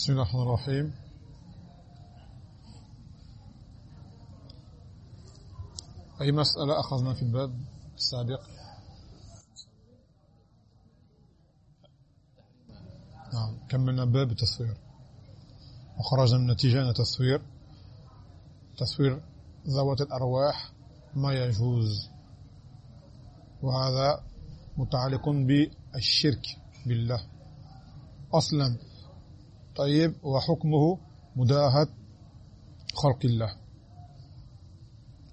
بسم الله الرحمن الرحيم. أي مسألة أخذنا في الباب السابق؟ نعم كملنا باب التصوير. وخرجنا من نتيجة تصوير تصوير ذوات الأرواح ما يجوز. وهذا متعلق بالشرك بالله. أصلا طيب وحكمه مداهة خلق الله.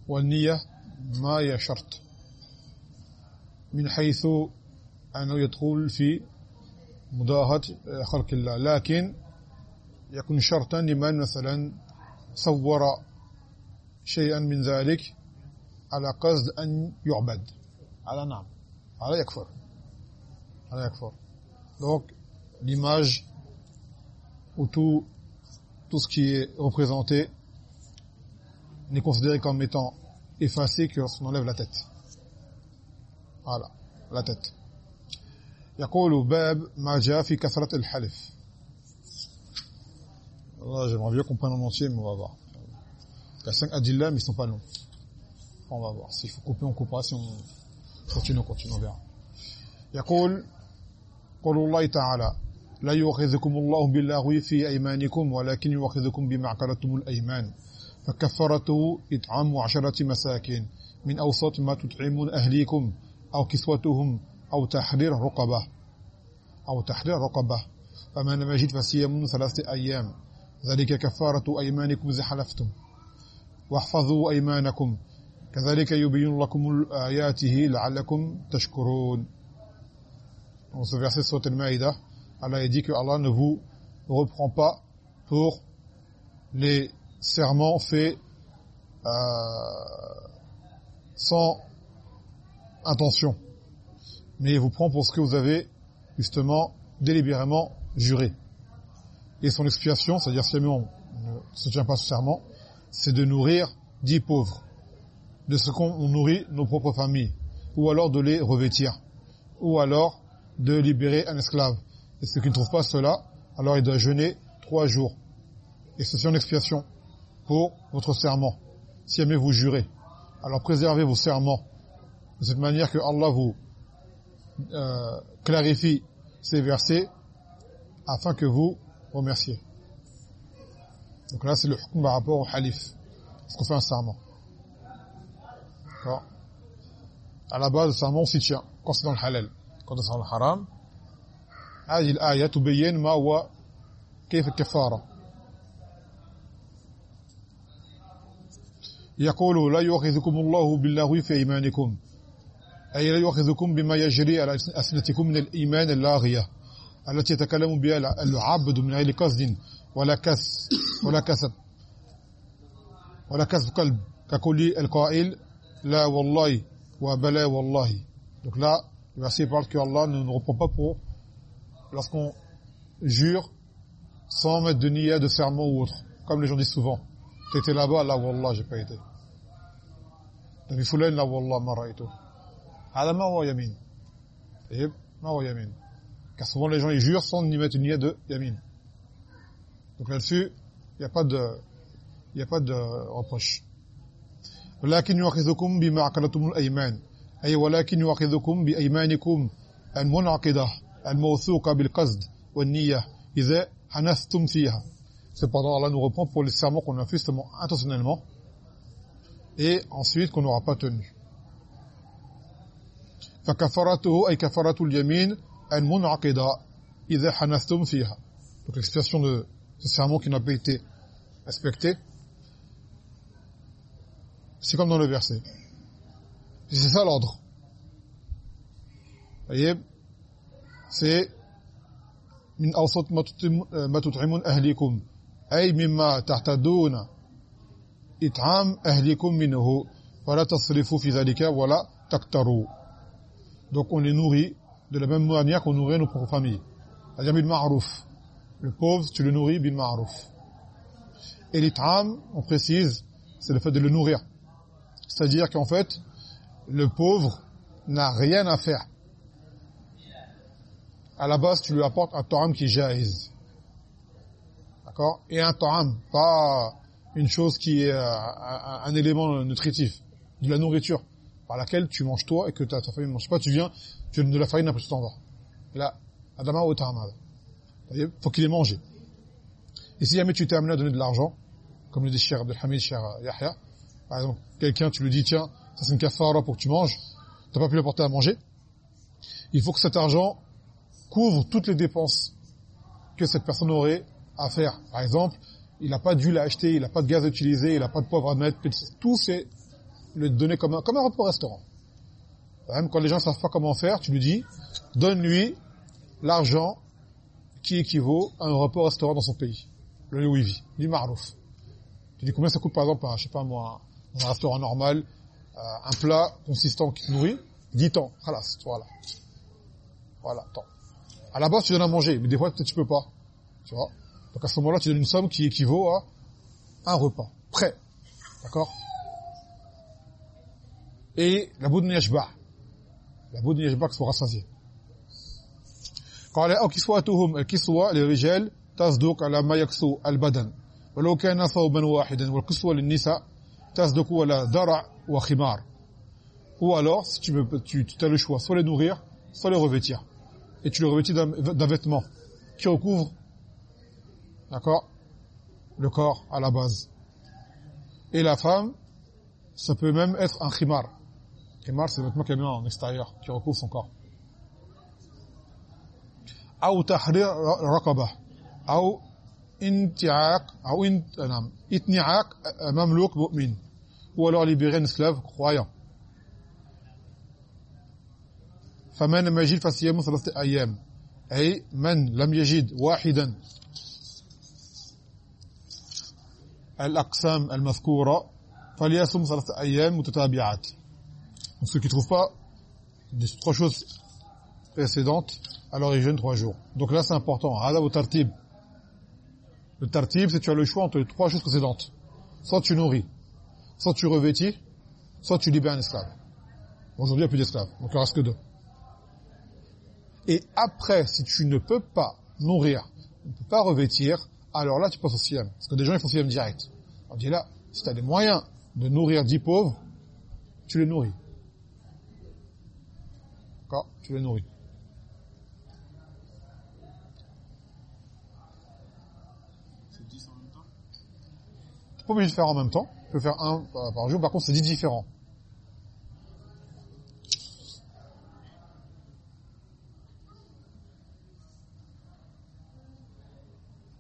والنية ما هي شرط. من حيث أنه يدخل في مداهة خلق الله. لكن يكون شرطا لمن مثلا صور شيئا من ذلك على قصد أن يعبد. على نعم. على يكفر. على يكفر. Donc l'image ou tout tout ce qui est représenté n'est considéré comme étant effacé que lorsqu'on enlève la tête voilà la tête يقول باب ما جاء في كثرة الحلف Là, j'aimerais bien qu'on prenne en entier, mais on va voir. Il y a cinq adillas, mais ils sont pas longs. On va voir. S'il faut couper, on coupera. Si on continue, on continue, on verra. يقول قول الله تعالى لا يؤاخذكم الله باللغو في أيمانكم ولكن يؤاخذكم بما عقدتم الأيمان. فكفرته إطعام عشرة مساكين من أوسط ما تطعمون أهليكم أو كسوتهم أو تحرير رقبة أو تحرير رقبة. فمن لم يجد فصيام ثلاثة أيام. ذلك كفارة أيمانكم إذا حلفتم. واحفظوا أيمانكم. كذلك يبين لكم آياته لعلكم تشكرون. Ce verset Allah a dit que Allah ne vous reprend pas pour les serments faits euh, sans intention. Mais il vous prend pour ce que vous avez justement délibérément juré. Et son expiation, c'est-à-dire si on ne se tient pas ce serment, c'est de nourrir dix pauvres, de ce qu'on nourrit nos propres familles, ou alors de les revêtir, ou alors de libérer un esclave. Et ceux qui ne trouvent pas cela, alors il doit jeûner trois jours. Et ceci en expiation pour votre serment. Si jamais vous jurez, alors préservez vos serments de cette manière que Allah vous euh, clarifie ces versets afin que vous remerciez. Donc là, c'est le hukm par rapport au halif. Parce qu'on fait un serment. D'accord? À la base, le serment, on s'y tient. Quand c'est dans le halal. Quand c'est dans le haram, هذه الآية تبين ما هو كيف الكفارة. يقول لا يؤاخذكم الله باللغو في إيمانكم. أي لا يؤاخذكم بما يجري على أسنتكم من الإيمان اللاغية التي يتكلم بها العبد من غير قصد ولا كسب ولا كسب. ولا كسب قلب. كقول القائل لا والله وبلا والله. Donc là le verset parle que Allah ne nous reprend pas pour lorsqu'on jure sans mettre de niyyah de serment ou autre comme les gens disent souvent tu étais là-bas là wallah j'ai pas été Nabi Fulan là wallah ma raïto هذا ما هو يمين طيب ما هو يمين car souvent les gens ils jurent sans ni mettre une niyyah de yamin donc là-dessus il y a pas de il y a pas de reproche ولكن يؤاخذكم بما عقدتم الايمان اي ولكن يؤاخذكم بايمانكم المنعقده الموثوقه بالقصد والنيه اذا حنثتم فيها cependant Allah nous reprend pour les serments qu'on a fait justement intentionnellement et ensuite qu'on n'aura pas tenu فكفرته اي كفاره اليمين المنعقده اذا حنثتم فيها donc l'expression de ce serment qui n'a pas été respecté c'est comme dans le verset c'est ça l'ordre voyez c'est من اوسط ما تطعمون اهليكم اي مما تعتدون اطعام اهليكم منه ولا تصرفوا في ذلك ولا تكتروا donc on les nourrit de la même manière qu'on nourrit nos propres familles c'est-à-dire bil ma'ruf le pauvre tu le nourris bil ma'ruf et l'it'am on précise c'est le fait de le nourrir c'est-à-dire qu'en fait le pauvre n'a rien à faire à la base tu lui apportes un ta'am qui est jaiz d'accord? Et un ta'am, pas une chose qui est euh, un, élément nutritif, de la nourriture par laquelle tu manges toi et que ta, famille ne mange pas, tu viens, tu donnes de la farine après tu t'en vas. Là, adama ou ta'am. Il faut qu'il ait mangé. Et si jamais tu t'es amené à donner de l'argent, comme le dit Cheikh Abdelhamid, Cheikh Yahya, par exemple, quelqu'un, tu lui dis, tiens, ça c'est une kafara pour que tu manges, t'as pas pu l'apporter à manger, il faut que cet argent couvre toutes les dépenses que cette personne aurait à faire. Par exemple, il n'a pas d'huile à acheter, il n'a pas de gaz à utiliser, il n'a pas de poivre à mettre, tout c'est le donner comme un, comme un repas au restaurant. Même quand les gens ne savent pas comment faire, tu lui dis, donne-lui l'argent qui équivaut à un repas au restaurant dans son pays, le lieu où il vit, du marouf. Tu dis combien ça coûte par exemple, un, je sais pas moi, un restaurant normal, euh, un plat consistant qui te nourrit, 10 ans, voilà, voilà. Attends À la base, tu donnes à manger, mais des fois, peut-être tu peux pas. Tu vois Donc à ce moment-là, tu donnes une somme qui équivaut à un repas. Prêt. D'accord Et la boudne yashba. La boudne yashba qui soit rassasiée. قال أو كسوتهم الكسوة للرجال تصدق على ما يكسو البدن ولو كان ثوبا واحدا والكسوة للنساء تصدق على درع وخمار ou alors si tu, veux, tu, tu as le choix soit les nourrir soit les revêtir et tu le revêtis d'un vêtement qui recouvre d'accord le corps à la base. Et la femme ça peut même être un khimar. Khimar c'est le vêtement qu'elle met en extérieur qui recouvre son corps. Ou tahrir raqaba. Ou inti'aq ou itni'aq mamlouk mu'min. Ou alors libérer un esclave croyant فمن لم يجد فصيام ثلاثه ايام اي من لم يجد واحدا الاقسام المذكوره فليصم ثلاثه ايام متتابعات ceux qui trouvent pas des trois choses précédentes alors ils jeûnent trois jours donc là c'est important هذا au tartib le tartib c'est tu as le choix entre les trois choses précédentes soit tu nourris soit tu revêtis soit tu libères un esclave aujourd'hui il n'y a plus d'esclaves donc il ne reste que deux et après, si tu ne peux pas nourrir, ne peux pas revêtir, alors là, tu passes au siam. Parce que des gens, ils font siam direct. On dit là, si tu as des moyens de nourrir dix pauvres, tu les nourris. D'accord? Tu les nourris. C'est dix en même temps? Tu peux pas obligé de faire en même temps. Tu peux faire un par jour. Par contre, c'est dix différents.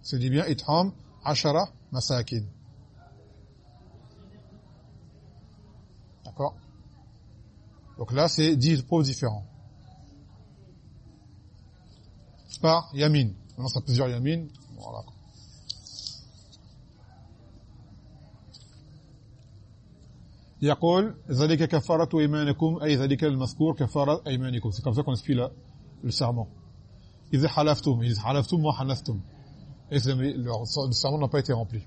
C'est dit bien itham ashara masakin. D'accord Donc là, c'est 10 pauvres différents. Par yamin. Maintenant, ça plusieurs yamin. Voilà. يقول ذلك كفارة إيمانكم أي ذلك المذكور كفارة أيمانكم c'est comme ça qu'on إذا حلفتم إذا حلفتم وحنثتم et le serment n'a pas été rempli.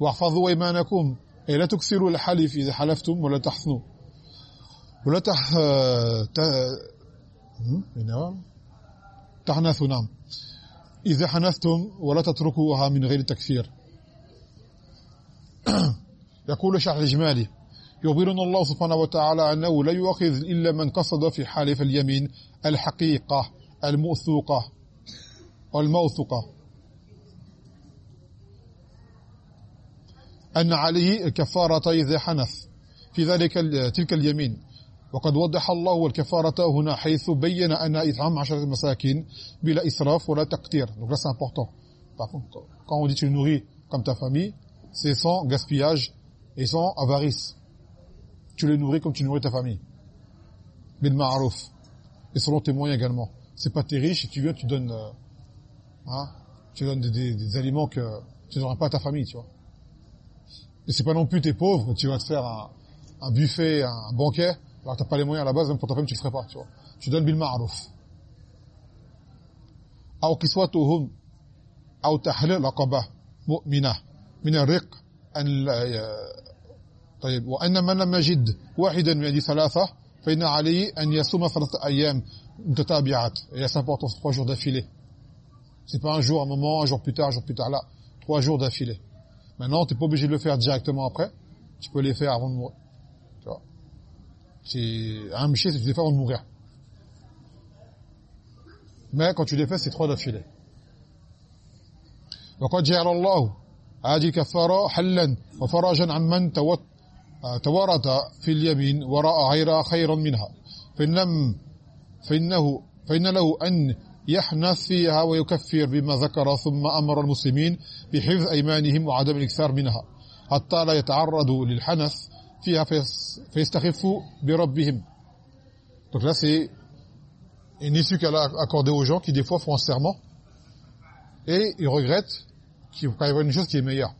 واحفظوا ايمانكم اي لا تكسروا الحلف اذا حلفتم ولا تحثنوا ولا تح تحنثوا نعم اذا حنثتم ولا تتركوها من غير تكفير يقول شرح الاجمالي يخبرنا الله سبحانه وتعالى انه لا يؤخذ الا من قصد في حالف اليمين الحقيقة الموثوقه والموثقة أن عليه الكفارة إذا حنث في ذلك تلك اليمين وقد وضح الله الكفارة هنا حيث بين أن إطعام عشرة مساكين بلا إسراف ولا تقتير donc là c'est important par contre quand on dit tu nourris comme ta famille c'est sans gaspillage et sans avarice tu le nourris comme tu nourris ta famille bil ma'ruf et selon tes moyens également c'est pas tes riches et tu viens tu donnes euh, Hein tu donnes des, aliments que tu n'auras pas à ta famille, tu vois. Et c'est pas non plus tes pauvres, tu vas te faire un, buffet, un, banquet, alors t'as pas les moyens à la base, même pour ta famille, tu le ferais pas, tu vois. Tu donnes bil ma'ruf. أو كسوتهم أو تحليل رقبة مؤمنة من الرق أن طيب وأن من لم يجد واحدا من هذه ثلاثة فإن عليه أن يصوم ثلاثة أيام متتابعات et c'est important trois jours d'affilée C'est pas un jour, un moment, un jour plus tard, un jour plus tard, là. Trois jours d'affilée. Maintenant, t'es pas obligé de le faire directement après. Tu peux les faire avant de mourir. Tu vois. C'est, un miché, c'est tu les fais avant de mourir. Mais quand tu les fais, c'est trois d'affilée. وقد جعل الله هذه الكفارة حلا وفرجا عن من تورط في اليمين وراء غيرها خيرا منها فإن لم فإنه فإن له أن يحنث فيها ويكفر بما ذكر ثم أمر المسلمين بحفظ أيمانهم وعدم الإكثار منها حتى لا يتعرضوا للحنث فيها فيستخفوا بربهم Donc là, c'est une issue qu'elle a accordée aux gens qui, des fois, font un serment et ils regrettent qu'il quand il y a une chose qui est meilleure.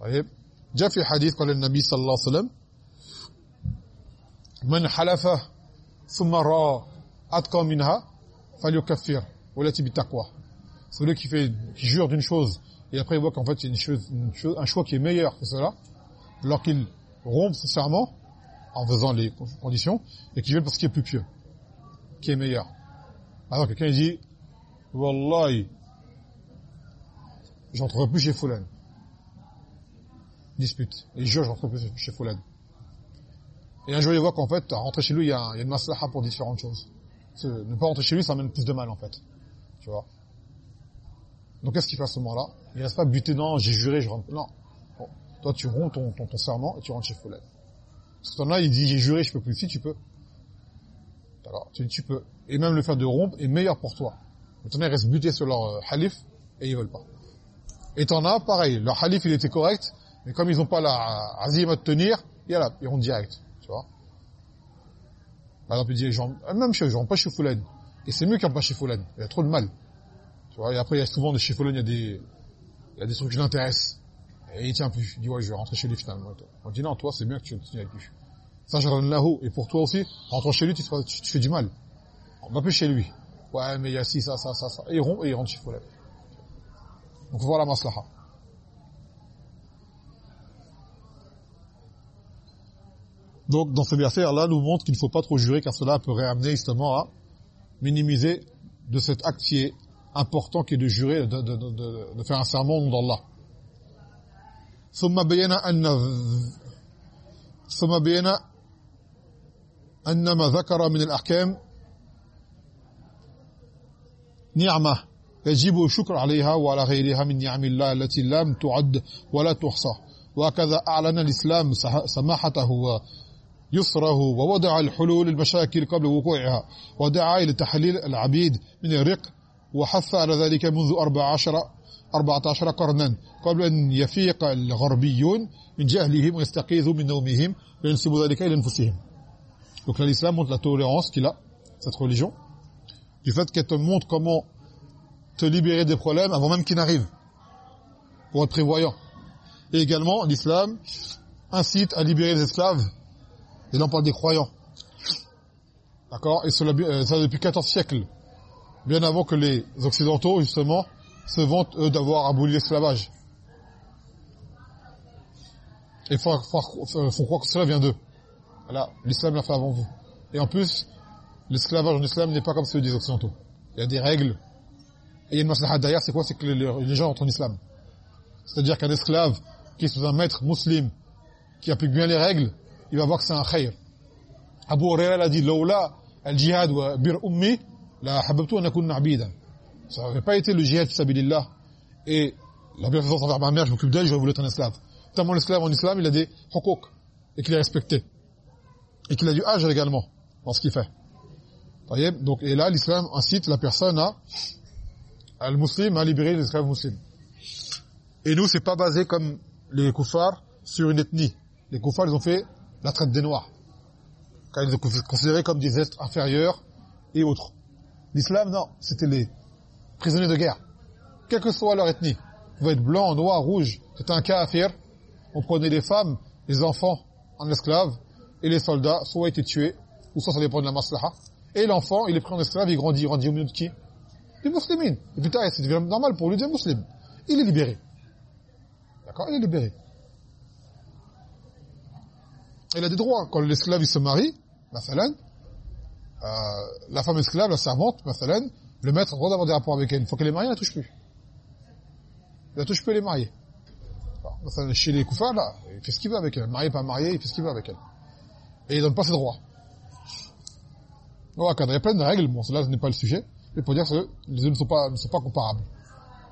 طيب جاء في حديث قال النبي صلى الله عليه وسلم من حلف ثم راى اتقى منها فليكفر والتي بالتقوى celui qui fait qui jure d'une chose et après il voit qu'en fait c'est une chose, une chose, un choix qui est meilleur que cela alors qu'il rompt son serment en faisant les conditions et qui veut parce qu'il est plus pieux qui est meilleur alors quelqu'un dit wallahi j'entrerai plus chez Fulan dispute et il jure j'entrerai plus chez Fulan et un jour il voit qu'en fait à rentrer chez lui il y a, une maslaha pour différentes choses ne pas rentrer chez lui ça amène plus de mal en fait tu vois donc qu'est-ce qu'il fait à ce moment-là? Il reste pas buté non j'ai juré je rentre non toi tu romps ton, serment et tu rentres chez Fulan ce temps-là, il dit, j'ai juré, je peux plus. Si, tu peux. Alors, tu, tu peux. Et même le fait de rompre est meilleur pour toi. Maintenant, ils restent butés sur leur euh, halif et ils veulent pas. Et t'en as, pareil. Leur halif, il était correct, mais comme ils n'ont pas la azim à tenir, là, ils rentrent direct. Tu vois Par exemple, il dit, même chez eux, je pas chez Foulen. Et c'est mieux qu'ils rentrent pas chez Foulen. Il y a trop de mal. Tu vois Et après, il y a souvent de chez il y a des, il y a des trucs qui l'intéressent. Et il tient plus. Il dit, ouais, je vais rentrer chez lui finalement. On dit, non, toi, c'est bien que tu continues avec lui. Ça, je donne là-haut. Et pour toi aussi, rentre chez lui, tu, fais du mal. On va plus chez lui. Ouais, mais il y a ci, ça, ça, ça, ça. Et il rompt et il rentre chez Fouleb. Donc, voilà maslaha. Donc, dans ce verset, Allah nous montre qu'il ne faut pas trop jurer, car cela peut réamener justement à minimiser de cet acte qui est important, qui est de jurer, de, de, de, de faire un serment au nom d'Allah. ثم بين أن ثم بين أن ما ذكر من الأحكام نعمة يجب الشكر عليها وعلى غيرها من نعم الله التي لم تعد ولا تحصى وهكذا أعلن الإسلام سماحته ويسره ووضع الحلول المشاكل قبل وقوعها ودعا إلى تحليل العبيد من الرق وحث على ذلك منذ 14 14 قرنا قبل أن يفيق الغربيون من جهلهم ويستقيذوا من نومهم وينسبوا ذلك إلى أنفسهم Donc l'islam montre la tolérance qu'il a, cette religion, du fait qu'elle te montre comment te libérer des problèmes avant même qu'ils n'arrivent, pour être prévoyant. Et également, l'islam incite à libérer les esclaves, et là on parle des croyants. D'accord? Et cela, ça depuis 14 siècles, bien avant que les Occidentaux, justement, se vantent, eux, d'avoir aboli l'esclavage. Et font, font croire que cela vient d'eux. Voilà, l'islam l'a fait avant vous. Et en plus, l'esclavage en islam n'est pas comme celui des occidentaux. Il y a des règles. Et il y a une maslaha d'ailleurs, c'est quoi? C'est que les, gens entrent en islam. C'est-à-dire qu'un esclave qui est sous un maître musulman, qui applique bien les règles, il va voir que c'est un khayr. Abu Huraira a dit, al-jihad wa bir ummi, la hababtu. Ça n'avait pas été le jihad sabilillah. Et la bienfaisance envers ma mère, je m'occupe d'elle, je vous être un esclave. Tellement l'esclave en islam, il a des hukuk, et qu'il est respecté. Et qu'il a du âge également, dans ce qu'il fait. Donc, et là, l'islam incite la personne à, le musulman à libérer les esclaves musulmans. Et nous, c'est pas basé comme les koufars sur une ethnie. Les koufars, ils ont fait la traite des noirs. Car ils étaient considérés comme des êtres inférieurs et autres. L'islam, non, c'était les prisonniers de guerre. Quelle que soit leur ethnie. Vous pouvez être blanc, noir, rouge. C'est un cas à faire. On prenait les femmes, les enfants en esclaves, et les soldats soit étaient tués, ou soit ça dépend de la maslaha. Et l'enfant, il est pris en esclave, il grandit, il grandit au milieu de qui? Des musulmans. Et putain, c'est normal pour lui de musulman. Il est libéré. D'accord? Il est libéré. Il a des droits. Quand l'esclave, il se marie, euh, la femme esclave, la servante, le maître a le droit d'avoir des rapports avec elle. Une fois qu'elle est mariée, elle la touche plus. Il la touche plus, elle est mariée. Chez les koufars, là, il fait ce qu'il veut avec elle. Marié, pas marié, il fait ce qu'il veut avec elle. Et il donne pas ses droits. Donc, il y a plein de règles, bon, cela ce n'est pas le sujet, mais pour dire que les deux ne sont pas, ne comparables.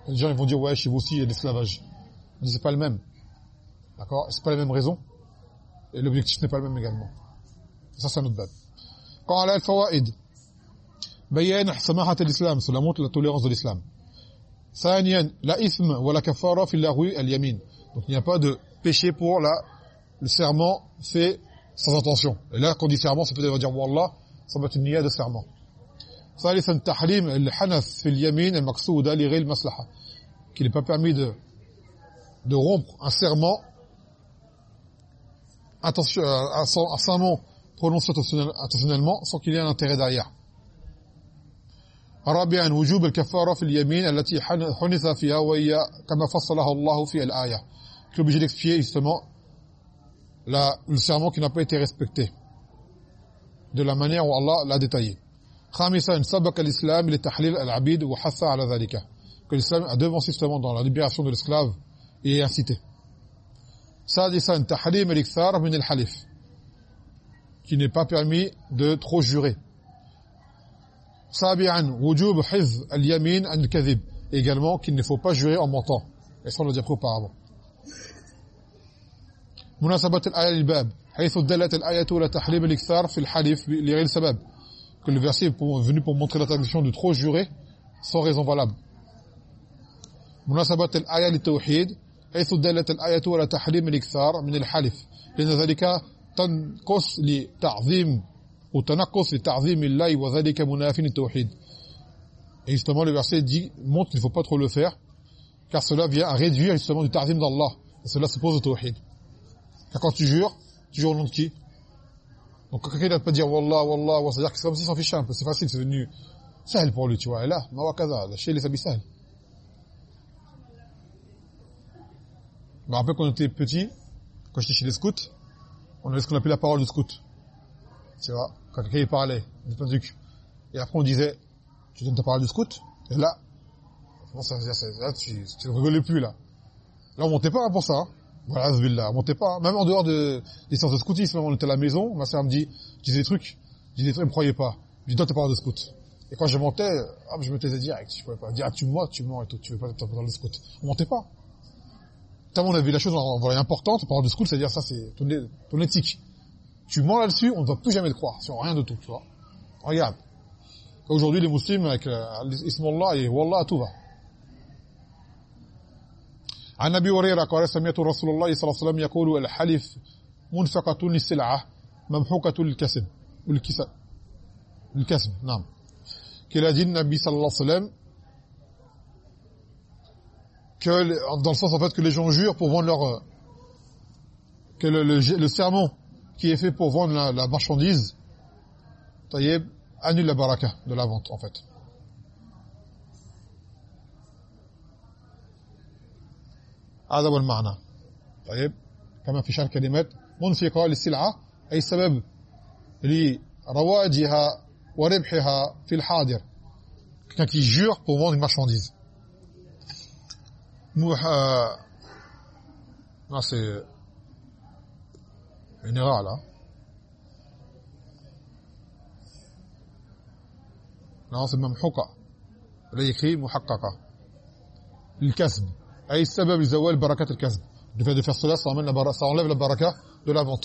Les gens, ils vont dire, ouais, chez vous aussi, il y a l'esclavage. Mais c'est pas le même. D'accord? C'est pas la même raison Et l'objectif n'est pas le même également. Ça, c'est un autre bab. قال الفوائد بيان سماحة الإسلام cela montre la tolérance de l'islam ثانيا لا إثم ولا كفارة في اللغو اليمين donc il n'y a pas de péché pour la le serment fait sans intention et là quand on dit serment ça peut dire wallah ça peut être une niya de serment ثالثا تحريم الحنث في اليمين المقصودة لغير المصلحة qu'il n'est pas permis de de rompre un serment attention un serment prononcé intentionnellement sans qu'il y ait un intérêt derrière. رابعا وجوب الكفاره في اليمين التي حنث فيها وهي كما فصلها الله في الايه qui est obligé d'expier justement la, le serment qui n'a pas été respecté de la manière où Allah l'a détaillé خامسا سبق الاسلام لتحليل العبيد وحث على ذلك que l'islam a devancé justement dans la libération de l'esclave et incité سادسا تحريم الاكثار من الحلف qui n'est pas permis de trop jurer. Sabi'an wujub hifz al-yamin an al-kadhib également qu'il ne faut pas jurer en mentant. Et ça on l'a déjà pris auparavant. مناسبة الآية للباب حيث دلت الآية على تحريم الإكثار في الحلف لغير سبب que le verset est venu pour montrer l'interdiction de trop jurer sans raison valable. مناسبة الآية للتوحيد حيث دلت الآية على تحريم الإكثار من الحلف لأن ذلك تنقص لتعظيم وتنقص لتعظيم الله وذلك مناف للتوحيد et justement le verset dit montre qu'il ne faut pas trop le faire car cela vient à réduire justement du ta'zim d'Allah et cela suppose le tawhid car quand tu jures tu jures au nom de qui donc quelqu'un ne pas dire wallah wallah wallah c'est-à-dire que c'est comme s'il s'en fichait un peu c'est facile c'est devenu sahel pour lui tu vois et là ma wa kaza la chez les sabi sahel je me rappelle quand on était petit quand j'étais chez les scouts on avait ce qu'on appelait la parole du scout. Tu vois, quand quelqu'un parlait, et après on disait, tu donnes ta parole du scout, et là, ça là, tu, tu ne rigolais plus, là. Là, on montait pas pour ça. Hein. Voilà, Voilà, on montait pas. Même en dehors de, des séances de scoutisme, on était à la maison, ma sœur me dit, je disais des trucs, je disais des trucs, elle me croyait pas. Je dis, donne ta parole de scout. Et quand je montais, je me taisais direct, je pouvais pas dire, ah, tu moi, tu mens et tout, tu veux pas ta parole de scout. On montait pas tellement on a vu la chose en voie importante, parole de school, c'est-à-dire ça, c'est ton, ton, éthique. Tu mens là-dessus, on ne va plus jamais le croire, sur rien de tout, tu vois. Regarde. Aujourd'hui, les musulmans, avec Allah et Wallah, tout va. عن ابي هريره قال سمعت رسول الله صلى الله عليه وسلم يقول الحلف منفقه للسلعه ممحوقه للكسب والكسب الكسب نعم qu'il a dit le Nabi sallallahu alayhi wa sallam que dans le sens en fait que les gens jurent pour vendre leur euh, que le, le, serment qui est fait pour vendre la, la marchandise taïeb annule la baraka de la vente en fait هذا هو المعنى طيب كما في شرح كلمات منفقه للسلعه اي سبب لرواجها وربحها في الحاضر quelqu'un qui jure pour vendre une marchandise موح ناسي يعني مينيرال ناسي ممحوقة. ريخي محققة. الكسب. أي سبب لزوال بركة الكسب. دفع دفع الصلاصة ومن سأنلف البركة دولا بنت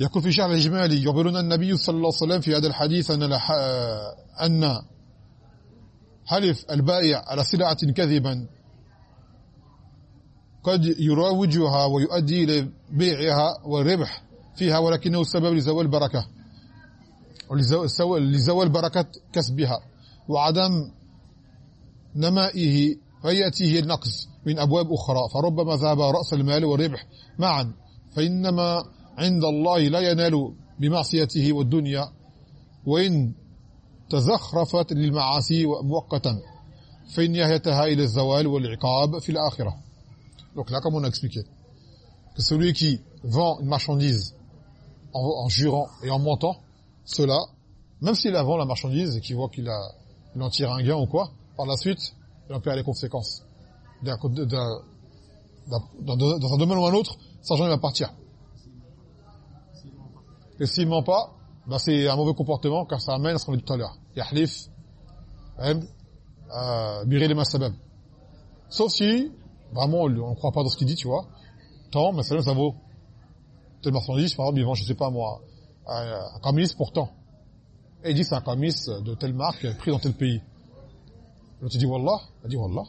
يقول في شعر إجمالي يقولون النبي صلى الله عليه وسلم في هذا الحديث أن أن حلف البائع على سلعة كذبا قد يروجها ويؤدي إلى بيعها والربح فيها ولكنه سبب لزوال البركة لزوال بركة كسبها وعدم نمائه فيأتيه النقص من أبواب أخرى. فربما ذهب رأس المال والربح معا فإنما عند الله لا ينال بمعصيته والدنيا. وإن تزخرفت للمعاصي مؤقتا فإن نهايتها إلى الزوال والعقاب في الآخرة donc là comme on a expliqué que celui qui vend une marchandise en, en jurant et en mentant cela, même s'il vend la marchandise et qu'il voit qu'il a, il en tire un gain ou quoi, par la suite, il en paie les conséquences. Dans, un domaine ou un autre, cet argent il va partir. Et s'il ment pas, bah c'est un mauvais comportement car ça amène à ce qu'on a dit tout à l'heure. Yahlif, euh, les masabab. Sauf si, vraiment, on ne croit pas dans ce qu'il dit, tu vois. Tant, mais ça vaut telle marchandise, par exemple, il vend, je sais pas moi, un camis pour tant. Et il dit c'est un camis de telle marque pris dans tel pays. L'autre dit Wallah, il dit Wallah.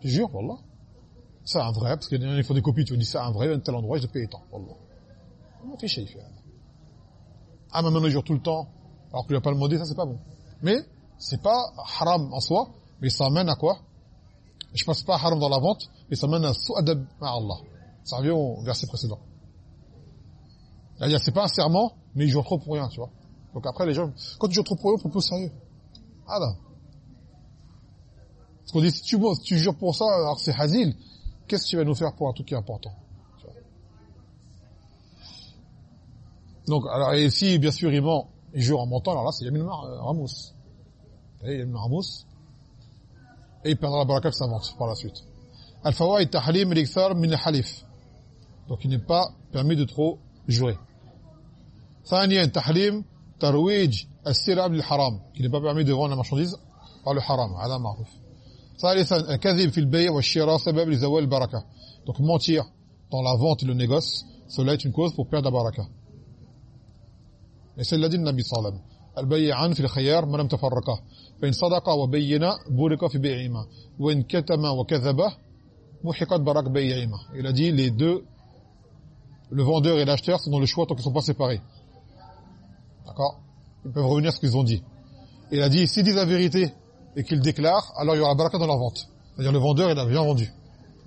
Tu jures, Wallah. C'est un vrai, parce qu'il faut des copies, tu dis c'est un vrai, un tel endroit, je paye tant, Wallah. On fait chier, Ah, maintenant, il jure tout le temps, alors qu'il n'a pas le modé, ça c'est pas bon. Mais, c'est pas haram en soi, mais ça amène à quoi? Je passe pas haram dans la vente, mais ça amène à su'adab à Allah. Ça revient au verset précédent. C'est-à-dire, c'est pas un serment, mais il joue trop pour rien, tu vois. Donc après, les gens, quand tu joues trop pour rien, faut plus sérieux. Ah là. Parce qu'on dit, si tu, si tu jures pour ça, alors c'est hazil, qu'est-ce que tu vas nous faire pour un truc qui est important? Donc, alors, et si, bien sûr, il ment, il jure en mentant, alors là, c'est Yamin Ramos. Yamin Ramos. Et il perdra la baraka de sa vente par la suite. Al-Fawa et Tahlim min halif. Donc, il n'est pas permis de trop jurer. ثانيا تحريم ترويج السلع بالحرام qui n'est pas permis de vendre la marchandise par le haram هذا معروف ثالثا الكذب في البيع والشراء سبب لزوال البركه donc mentir dans la vente et le négoce cela est une cause pour perdre la baraka et c'est l'a dit le Nabi sallam البيعان في الخيار ما لم تفرقا فإن صدقا وبينا بورك في بيعهما وإن كتما وكذبا محقت برك بيعهما il a dit les deux le vendeur et l'acheteur sont dans le choix tant qu'ils ne sont pas séparés D'accord Ils peuvent revenir à ce qu'ils ont dit. Et il a dit, s'ils disent la vérité et qu'ils déclarent, alors il y aura baraka dans leur vente. C'est-à-dire le vendeur, il a bien vendu.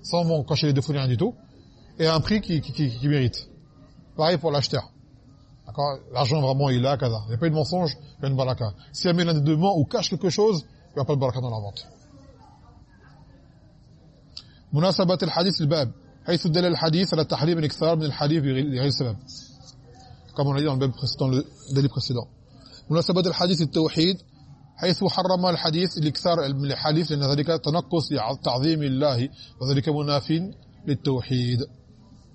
Sans cacher les deux rien du tout. Et à un prix qui, qui, qui, mérite. Pareil pour l'acheteur. D'accord L'argent vraiment, il a, kaza. Il n'y a pas eu de mensonge, il y a une baraka. Si elle met l'un des deux ou cache quelque chose, il n'y aura pas de baraka dans la vente. مناسبة الحديث الباب حيث دل الحديث على تحريم الاكثار من الحديث بغير سبب comme on l'a dit dans le, dans le délit précédent مناسبة الحديث التوحيد حيث حرم الحديث الاكثار من الحديث لأن ذلك تنقص تعظيم الله وذلك مناف للتوحيد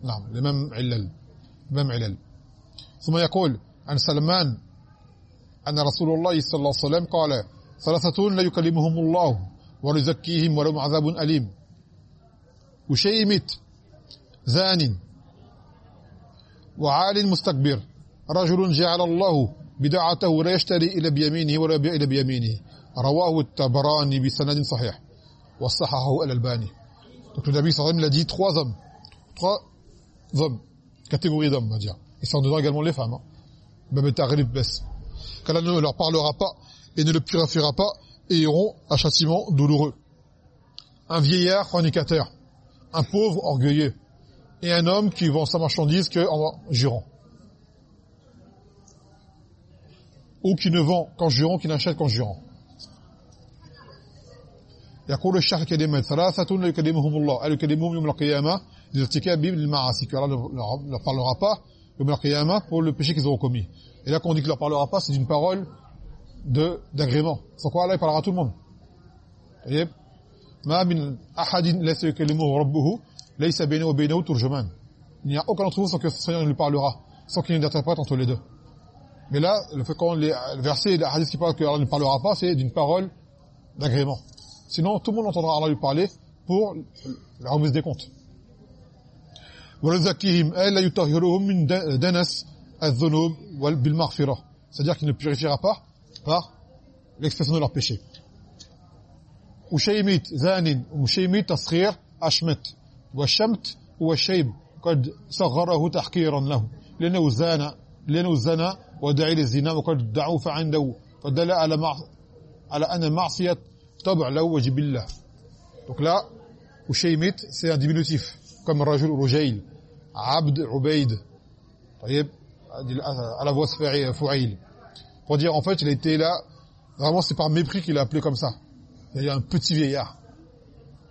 نعم الإمام علل الإمام علل ثم يقول عن سلمان أن رسول الله صلى الله عليه وسلم قال ثلاثة لا يكلمهم الله ويزكيهم ولهم عذاب أليم. وشيمت زان وعال مستكبر. رجل جعل الله بدعته لا يشتري إلى بيمينه ولا يبيع إلى بيمينه. رواه التبراني بسند صحيح. وصححه الألباني. Donc le Nabi sallam il a dit trois hommes. Trois hommes. Catégorie d'hommes on va dire. et sont dedans également les femmes hein. même tarif baisse qu'Allah ne leur parlera pas et ne le purifiera pas et iront à châtiment douloureux un vieillard fornicateur un pauvre orgueilleux et un homme qui vend sa marchandise que en jurant ou qui ne vend qu'en jurant, qui n'achète qu'en jurant. يقول الشيخ الكريم ثلاثة لا يكلمهم الله ألا يكلمهم يوم القيامة لارتكاب المعاصي que Allah ne leur parlera pas Pour le péché qu'ils auront commis. Et là, quand on dit qu'il leur parlera pas, c'est d'une parole d'agrément. Sans quoi Allah, il parlera à tout le monde. voyez? Il n'y a aucun d'entre vous sans que ce Seigneur lui parlera, sans qu'il y ait une interprète entre les deux. Mais là, le fait qu'on les versets qui parlent que Allah ne parlera pas, c'est d'une parole d'agrément. Sinon, tout le monde entendra Allah lui parler pour la remise des comptes. C'est-à-dire qu'il ne purifiera pas par l'expression de leurs péchés. وشيميت زان وشيميت تصغير أشمت. والشمت هو الشيب قد صغره تحقيرا له. لأنه زان لأنه زنى ودعي للزنا وقد دعوا فعنده. فدل على مع... على أن معصية طبع له وجب الله. Donc là Ushaymit c'est un diminutif comme Rajul Rujail Abd Ubaid. À la voix euh, Fouaïl. Pour dire, en fait, il était là, vraiment c'est par mépris qu'il a appelé comme ça. Il y a un petit vieillard.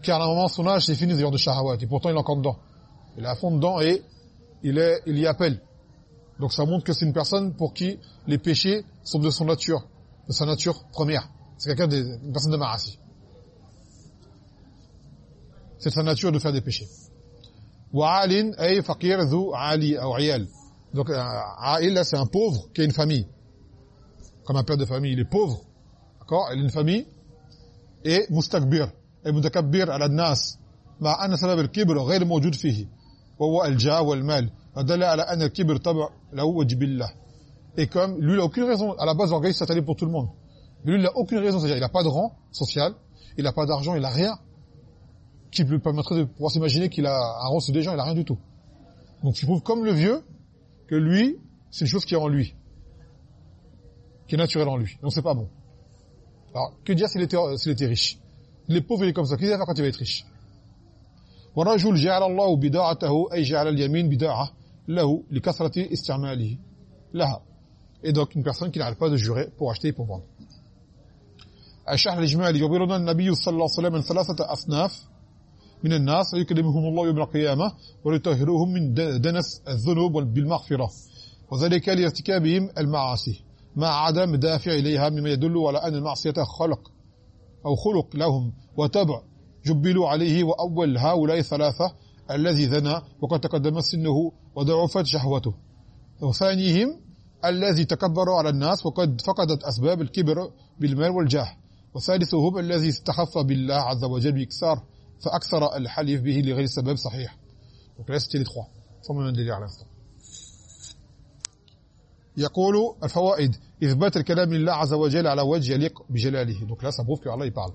Car à un moment, son âge, c'est fini d'ailleurs de shahawat. Et pourtant, il est encore dedans. Il est à fond dedans et il, est, il y appelle. Donc ça montre que c'est une personne pour qui les péchés sont de son nature, de sa nature première. C'est quelqu'un d'une personne de Marassi. C'est sa nature de faire des péchés. Wa'alin ay faqir dhu ali ou ayal. Donc ail là c'est un pauvre qui a une famille. Comme un père de famille, il est pauvre. D'accord Il a une famille et mustakbir et mutakabbir ala nas مع أن سبب الكبر غير موجود فيه وهو الجاه والمال فدل على أن الكبر طبع له وجبله et comme lui il a aucune raison à la base l'orgueil c'est allé pour tout le monde mais lui il a aucune raison c'est-à-dire il a pas de rang social il a pas d'argent il a rien qui lui permettrait de pouvoir s'imaginer qu'il a un rang sur des gens il a rien du tout donc il prouve comme le vieux que lui c'est une chose qui est en lui qui est naturelle en lui donc c'est pas bon alors que dire s'il était s'il était riche les pauvres il est comme ça qu'est-ce qu'il va faire quand il va être riche ورجل جعل الله بداعته أي جعل اليمين بداعة له لكثرة استعماله لها et donc une personne qui n'arrête pas de jurer pour acheter et pour vendre الشرح الإجمالي يخبرنا النبي صلى الله عليه وسلم من ثلاثة أصناف من الناس يكلمهم الله يوم القيامة ويطهرهم من دنس الذنوب بالمغفرة. وذلك لارتكابهم المعاصي. مع عدم دافع إليها مما يدل على أن المعصية خلق أو خلق لهم وتبع. جبلوا عليه وأول هؤلاء ثلاثة الذي ذنى وقد تقدم سنه وضعفت شهوته. وثانيهم الذي تكبر على الناس وقد فقدت أسباب الكبر بالمال والجاه. وثالثهم الذي استخف بالله عز وجل بإكثار فأكثر الحليف به لغير سبب صحيح. Donc là, c'était les trois, sans même un à l'instant. يقول الفوائد إثبات الكلام لله عز وجل على وجه يليق بجلاله. Donc là, ça prouve il parle.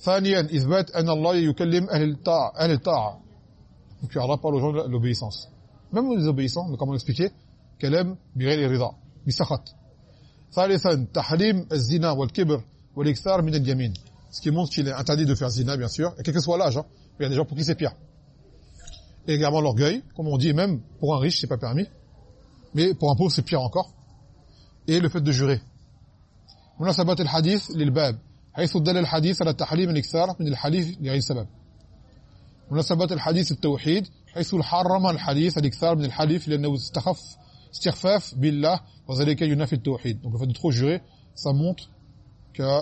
ثانيا إثبات أن الله يكلم أهل الطاعة أهل الطاعة. Donc Allah parle aux gens de l'obéissance. Même les obéissants mais comment كلام بغير رضا بسخط. ثالثا تحريم الزنا والكبر والإكثار من اليمين. ce qui montre qu'il est interdit de faire zina bien sûr et quel que soit l'âge hein. il y a des gens pour qui c'est pire et également l'orgueil comme on dit même pour un riche c'est pas permis mais pour un pauvre c'est pire encore et le fait de jurer مناسبة الحديث للباب حيث دل الحديث على تحريم الاكثار من الحليف لغير سبب مناسبة الحديث التوحيد حيث حرم الحديث الاكثار من الحليف لأنه استخف استخفاف بالله وذلك ينافي التوحيد donc le fait de trop jurer ça montre que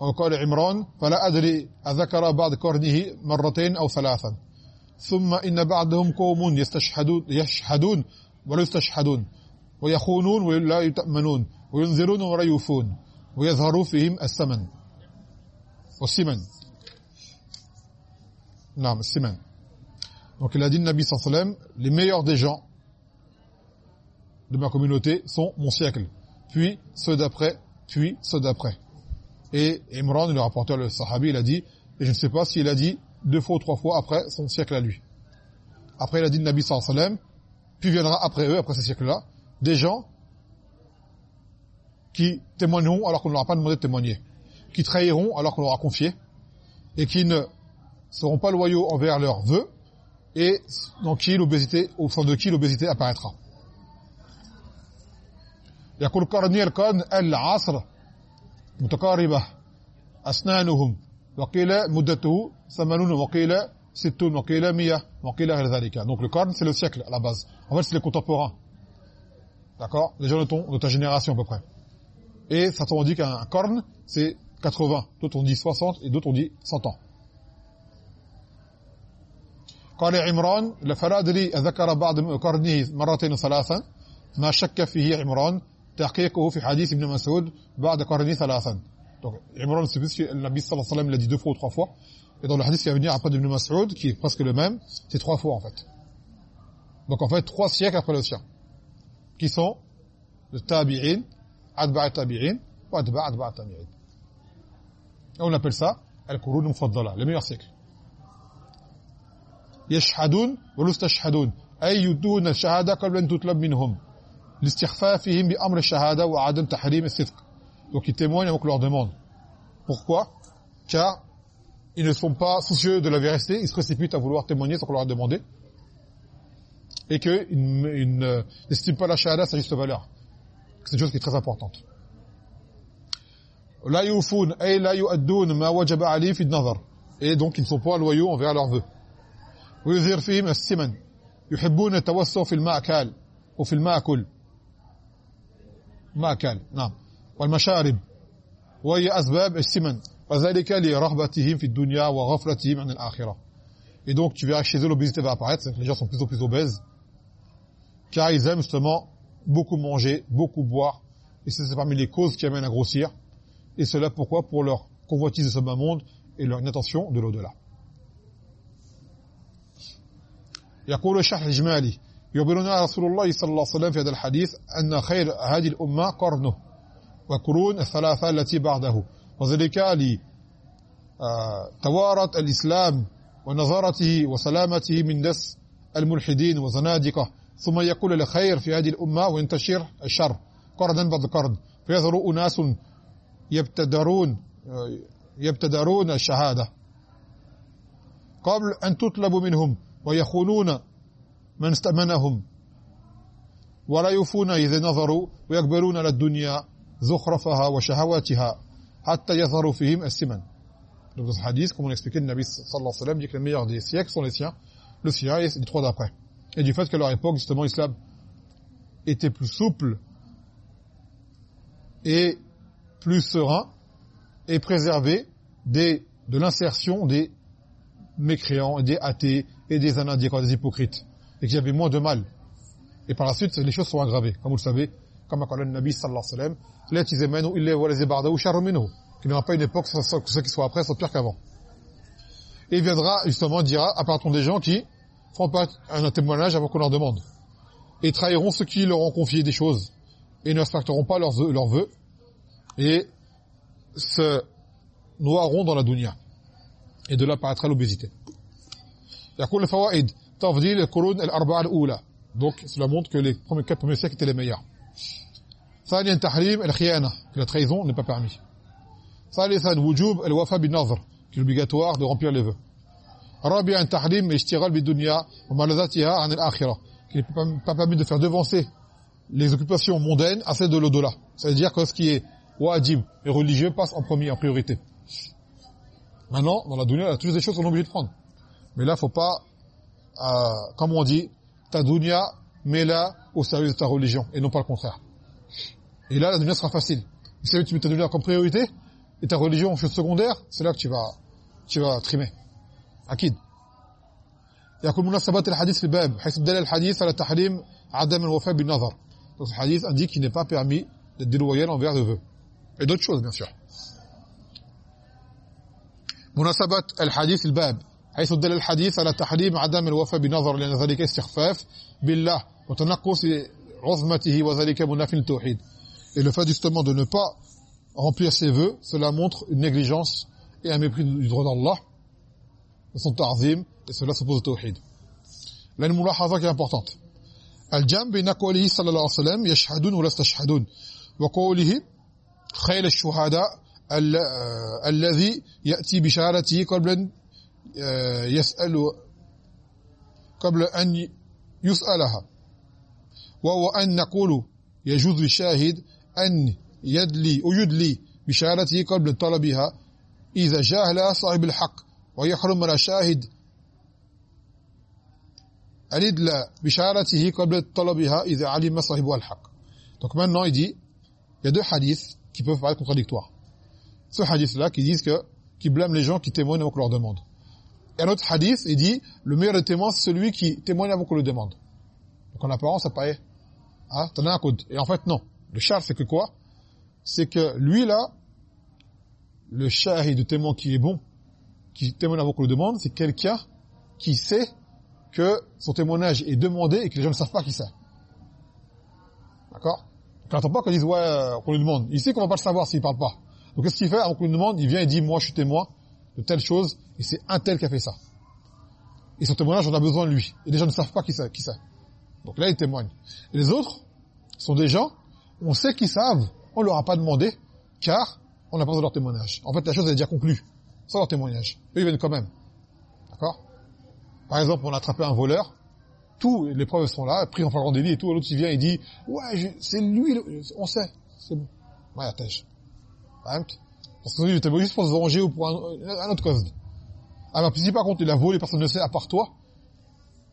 وقال عمران فلا أدري أذكر بعد قرنه مرتين أو ثلاثا. ثم إن بعضهم قوم يستشهدون يشهدون ولا يستشهدون ويخونون ولا يتأمنون وينذرون ولا يوفون ويظهر فيهم الثمن. والسمن. Non, السمن. Donc il a dit le Nabi sallallahu alayhi wa sallam, les meilleurs des gens de ma communauté sont mon siècle, puis ceux d'après, puis ceux d'après. Et Imran, le rapporteur, le sahabi, il a dit, et je ne sais pas s'il a dit deux fois ou trois fois après son siècle à lui. Après, il a dit le Nabi sallallahu alayhi wa sallam, puis viendra après eux, après ce siècle-là, des gens qui témoigneront alors qu'on ne leur a pas demandé de témoigner qui trahiront alors qu'on leur a confié et qui ne seront pas loyaux envers leurs vœux et dans qui l'obésité au fond de qui l'obésité apparaîtra. يقول قرني القرن العصر متقاربة أسنانهم وقيل مدته ثمانون وقيل ستون وقيل مية وقيل غير ذلك donc le corne c'est le siècle à en fait c'est les contemporains d'accord les gens de, ton, de ta génération à peu près et ça on dit qu'un corne c'est 80 d'autres ont dit 60 et d'autres ont dit 100 ans قال عمران فلا أدري أذكر بعض قرنه مرتين ثلاثا ما شك فيه عمران تحقيقه في حديث ابن مسعود بعد قرنه ثلاثا donc Imran le Nabi sallallahu alayhi wa sallam l'a dit deux fois ou trois fois et dans le hadith qui va venir après d'Ibn Mas'ud qui est presque le même c'est trois fois en fait donc en fait trois siècles après le sien qui sont le tabi'in adba'a tabi'in ou adba'a adba'a tabi'in Et on appelle ça al-qurun mufaddala, le meilleur siècle. Wa lustashhadun. أي يدون الشهادة قبل أن تطلب منهم لاستخفافهم بأمر الشهادة وعدم تحريم الصدق donc ils témoignent avant qu'on leur demande pourquoi car ils ne sont pas soucieux de la vérité ils se précipitent à vouloir témoigner sans qu'on leur a demandé et qu'ils n'estiment pas la shahada sa juste valeur c'est une chose qui est très importante la yufun ay la yu'addun ma wajaba alayhi fi an-nazar et donc ils ne sont pas loyaux envers leurs vœux ويظهر فيهم السمن يحبون التوسع في المأكل وفي المأكل مأكل نعم والمشارب وهي أسباب السمن وذلك لرغبتهم في الدنيا وغفلتهم عن الآخرة et donc tu verras chez eux l'obésité va apparaître les gens sont plus en plus obèses car ils aiment justement beaucoup manger beaucoup boire et c'est parmi les causes qui amènent à grossir et cela pourquoi pour leur convoitise de ce bas monde et leur inattention de l'au-delà يقول الشرح الإجمالي يخبرنا رسول الله صلى الله عليه وسلم في هذا الحديث أن خير هذه الأمة قرنه وقرون الثلاثة التي بعده. وذلك لتوارث الإسلام ونظارته وسلامته من دس الملحدين وزنادقة. ثم يقول الخير في هذه الأمة وينتشر الشر قرنا بعد قرن. فيظهر أناس يبتدرون يبتدرون الشهادة. قبل أن تطلب منهم ويخونون من استأمنهم ولا يوفون إذا نظروا ويكبرون على الدنيا زخرفها وشهواتها حتى يظهر فيهم السمن Donc dans ce hadith, comme on expliqué, le Nabi sallallahu alayhi wa sallam dit que les meilleurs des siècles sont les siens, le sien et les trois d'après. Et du fait qu'à leur époque, justement, l'islam était plus souple et plus serein et préservé des, de l'insertion des mécréants, des athées et des anadiens, des hypocrites, et qu'il y avait moins de mal. Et par la suite, les choses sont aggravées, comme vous le savez, comme a dit le Nabi sallallahu alayhi wa sallam, il qu'il n'y aura pas une époque, que ceux qui soient après sont pires qu'avant. Et il viendra, justement, dira, appartenant des gens qui feront pas un témoignage avant qu'on leur demande. Et trahiront ceux qui leur ont confié des choses, et ne respecteront pas leurs vœux, leurs vœux et se noieront dans la dunya. Et de là paraîtra l'obésité. يقول الفوائد تفضيل القرون الأربعة الأولى donc cela montre que les premiers quatre premiers siècles étaient les meilleurs ثانيا تحريم الخيانة que la trahison n'est pas permis ثالثا وجوب الوفاء بالنظر qui est obligatoire de remplir les vœux رابعا تحريم الاشتغال بالدنيا وملذاتها عن الآخرة qui n'est pas permis de faire devancer les occupations mondaines à celles de l'au-delà c'est-à-dire que ce qui est wajib et religieux passe en premier en priorité maintenant dans la dunya il y a toujours des choses qu'on est obligé de prendre mais là, faut pas, euh, comme on dit, ta dunya, mets-la au service de ta religion, et non pas le contraire. Et là, la dunya sera facile. Si tu mets ta dunya comme priorité, et ta religion en chose secondaire, c'est là que tu vas, tu vas trimer. Akid. يقول مناسبة الحديث في الباب حيث دل الحديث على تحريم عدم الوفاء بالنظر donc ce hadith indique qu'il n'est pas permis d'être déloyal envers le vœu et d'autres choses bien sûr مناسبة الحديث الباب حيث دل الحديث على تحريم عدم الوفاء بنظر لأن ذلك استخفاف بالله وتنقص عظمته وذلك مناف التوحيد et le fait justement de ne pas remplir ses vœux cela montre une négligence et un mépris du droit d'Allah de son ta'zim et cela s'oppose au tawhid. Là une mulahaza qui est importante. الجمع بين قوله صلى الله عليه وسلم يشهدون ولا يستشهدون وقوله خيل الشهداء الذي يأتي بشهادته قبل يسأل قبل أن يسألها وهو أن نقول يجوز للشاهد أن يدلي ويدلي بشهادته قبل طلبها إذا جاهل صاحب الحق ويحرم على شاهد أن يدلى بشهادته قبل طلبها إذا علم صاحبها الحق Donc maintenant il dit il y a deux hadiths qui peuvent paraître contradictoires. Ce hadith là qui disent que qui blâment les gens qui témoignent avant qu'on leur demande. Un autre hadith, il dit, le meilleur des témoins, c'est celui qui témoigne avant qu'on le demande. Donc en apparence, ça paraît, ah, t'en as un code. Et en fait, non. Le char, c'est que quoi? C'est que lui, là, le shahid de témoin qui est bon, qui témoigne avant qu'on le demande, c'est quelqu'un qui sait que son témoignage est demandé et que les gens ne savent pas qui c'est. D'accord? Donc n'attend pas qu'on dise, ouais, euh, qu'on lui demande. Il sait qu'on va pas le savoir s'il parle pas. Donc qu'est-ce qu'il fait avant qu'on lui demande? Il vient et dit, moi, je suis témoin de telle chose, et c'est un tel qui a fait ça. Et son témoignage, on a besoin de lui. Et les gens ne savent pas qui c'est. Donc là, ils témoignent. Et les autres sont des gens, on sait qu'ils savent, on leur a pas demandé, car on n'a pas besoin de leur témoignage. En fait, la chose est déjà conclue, sans leur témoignage. Eux, ils viennent quand même. D'accord? Par exemple, on a attrapé un voleur, tous les preuves sont là, pris en flagrant délit et tout, l'autre il vient et dit « Ouais, c'est lui, on sait, c'est bon. » Ouais, attèche. Parce que lui, il était juste pour se venger ou pour un, autre cause. Ah bah, si par contre il a volé, personne ne sait, à part toi,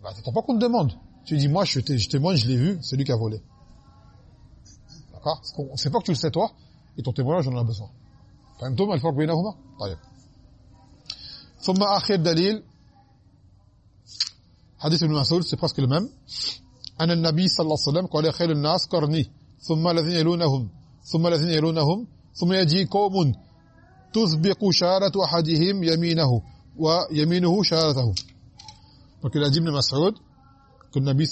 bah t'attends pas qu'on te demande. Tu dis, moi, je, je témoigne, je l'ai vu, c'est lui qui a volé. D'accord On sait pas que tu le sais toi, et ton témoignage, on en a besoin. فهمتم الفرق بينهما طيب ثم آخر دليل حديث ابن مسعود c'est presque le même أن النبي صلى الله عليه وسلم قال خير الناس قرني ثم الذين يلونهم ثم الذين يلونهم ثم يجي قوم tuthbiqu wa donc il a dit que le Nabi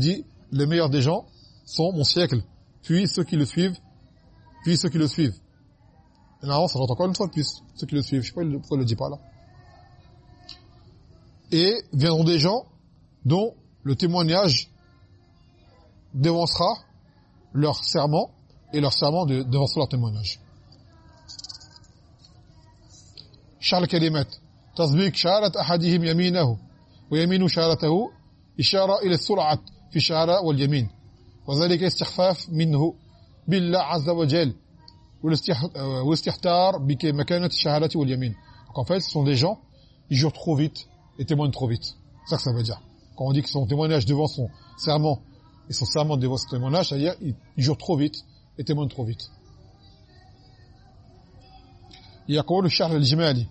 dit les meilleurs des gens sont mon siècle. Puis ceux qui le suivent puis ceux qui le suivent. Et là ça rentre encore une fois puis ceux qui le suivent. Je sais pas pourquoi il le dit pas là. Et viendront des gens dont le témoignage dévancera leur serment et leur serment de, devancera leur témoignage. شعر الكلمات تسبيق شارة أحدهم يمينه ويمين شارته إشارة إلى السرعة في الشارة واليمين وذلك استخفاف منه بالله عز وجل والاستحتار بمكانة الشهادة واليمين donc en fait ce sont des gens ils jurent trop vite et témoignent trop vite c'est ça que ça veut dire quand on dit que son témoignage devant son serment et son serment devant son témoignage c'est-à-dire ils jurent trop vite et témoignent trop vite يقول الشهر الجمالي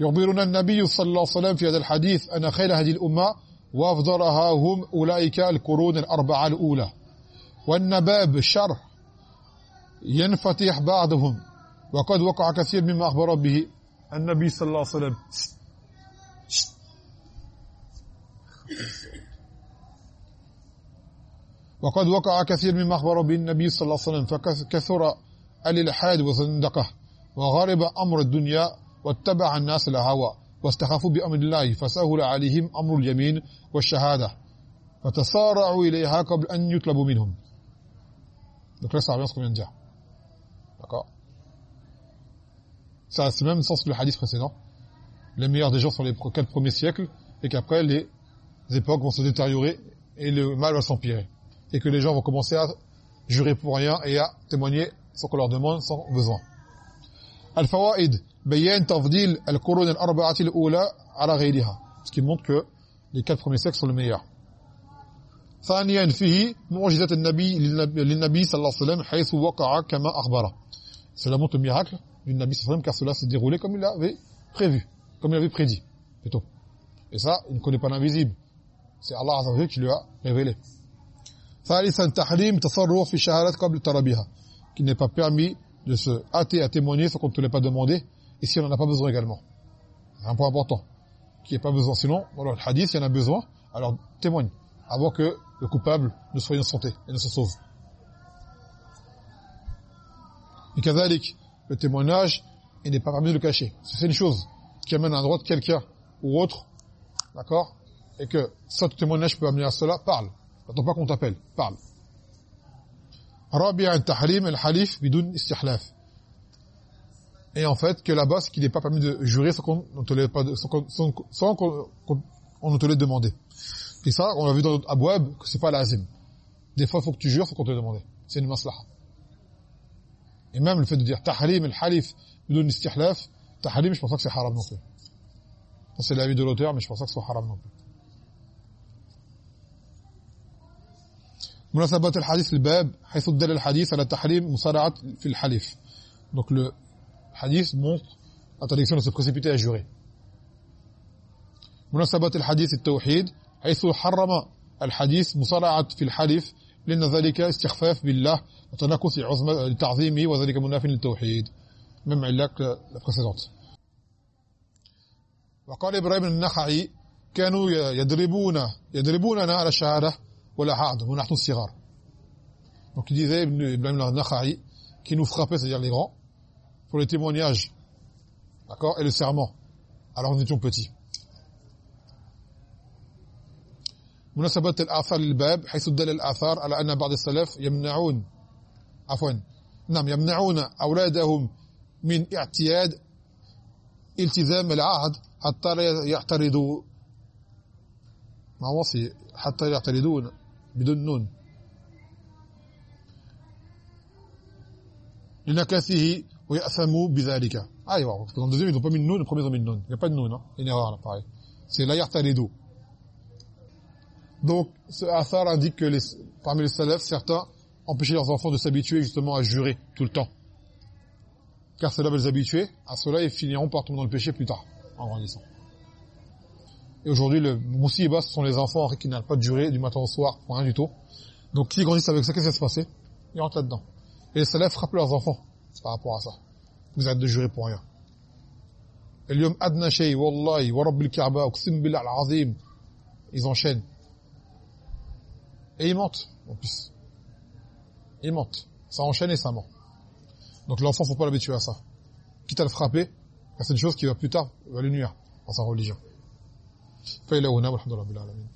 يخبرنا النبي صلى الله عليه وسلم في هذا الحديث أن خير هذه الأمة وأفضلها هم أولئك القرون الأربعة الأولى وأن باب الشر ينفتح بعضهم وقد وقع كثير مما أخبر به النبي صلى الله عليه وسلم. وقد وقع كثير مما أخبر به النبي صلى الله عليه وسلم فكثر الإلحاد وزندقه. وغرب أمر الدنيا واتبع الناس الهوى واستخفوا بأمر الله فسهل عليهم أمر اليمين والشهادة فتسارعوا إليها قبل أن يطلبوا منهم Donc là, ça revient à ce qu'on vient de dire. D'accord Ça, c'est même le sens que le hadith précédent. Les meilleurs des gens sont les quatre premiers siècles, et qu'après, les époques vont se détériorer, et le mal va s'empirer. Et que les gens vont commencer à jurer pour rien, et à témoigner sans qu'on leur demande, sans besoin. Al-Fawaid, bayan tafdil al-qurun al-arba'ati al-ula ala ghayriha. Ce qui montre que les quatre premiers siècles sont les meilleurs. ثانيا فيه معجزة النبي للنبي صلى الله عليه وسلم حيث وقع كما أخبره. Cela montre le miracle du Nabi صلى الله عليه وسلم car cela s'est déroulé comme il l'avait prévu, comme il l'avait prédit, plutôt. Et ça, il ne connaît pas l'invisible. C'est Allah Azza wa Jalla qui lui a révélé. ثالثا تحريم تصرف في الشهادات قبل تربيها. Qu'il n'est pas permis de se hâter à témoigner sans qu'on ne te l'ait pas demandé, et si on n'en a pas besoin également. C'est un point important, qui n'est pas besoin. Sinon, voilà, le hadith, il y en a besoin, alors témoigne, avant que le coupable ne soit en santé et ne se sauve. Et kazalik, le témoignage, il n'est pas permis de le cacher. C'est une chose qui amène à un droit de quelqu'un ou autre, d'accord Et que ça, ton témoignage peut amener à cela, parle. N'attends pas qu'on t'appelle, parle. رابعا تحريم الحليف بدون استحلاف et en fait que là-bas qu'il n'est pas permis de jurer sans qu'on ne te l'ait pas sans, sans qu'on ne te l'ait demandé et ça on l'a vu dans Abwab que c'est pas l'azim des fois il faut que tu jures sans qu'on te l'ait demandé c'est une maslaha et même le fait de dire tahrim al-halif بدون istihlaf tahrim je pense pas que c'est haram non plus c'est l'avis de l'auteur mais je pense pas que c'est haram non plus مناسبة الحديث الباب حيث دل الحديث على تحريم مصارعة في الحلف donc le hadith montre l'interdiction de se précipiter à مناسبة الحديث التوحيد حيث حرم الحديث مصارعة في الحلف لأن ذلك استخفاف بالله وتناقص عظمى لتعظيمه وذلك مناف للتوحيد. Même علاك la وقال إبراهيم النخعي كانوا يضربون يضربوننا على الشهادة. ولا حقد حتى الصغار. دونك il disait ibn ibn al-nakhai qui nous frappait c'est-à-dire les grands pour les témoignages d'accord et le serment alors nous étions petits. مناسبه الاثار للباب حيث دل الاثار على ان بعض السلف يمنعون عفوا نعم يمنعون اولادهم من اعتياد التزام العهد حتى يعترضوا ما وصي حتى يعترضون بدون نون لنكاثه ويأثموا بذلك ايوا parce que dans le deuxième ils n'ont pas mis de noun le premier ils ont mis de noun il n'y a pas de noun hein une erreur là pareil c'est la yartaridou donc ce athar indique que les, parmi les salafs certains empêchaient leurs enfants de s'habituer justement à jurer tout le temps car cela va les habituer à cela ils finiront par tomber dans le péché plus tard en grandissant et aujourd'hui le moussiba ce sont les enfants qui n'arrêtent pas de jurer du matin au soir pour rien du tout donc s'ils grandissent avec ça qu'est-ce qui va se passer ils rentrent là-dedans et les salafs frappent leurs enfants par rapport à ça vous arrêtez de jurer pour rien اليوم ادنى شيء والله ورب الكعبه اقسم بالله العظيم ils enchaînent et ils mentent en plus ils mentent ça enchaîne et ça ment donc l'enfant faut pas l'habituer à ça quitte à le frapper c'est une chose qui va plus tard va lui nuire dans sa religion فإلى هنا والحمد لله رب العالمين.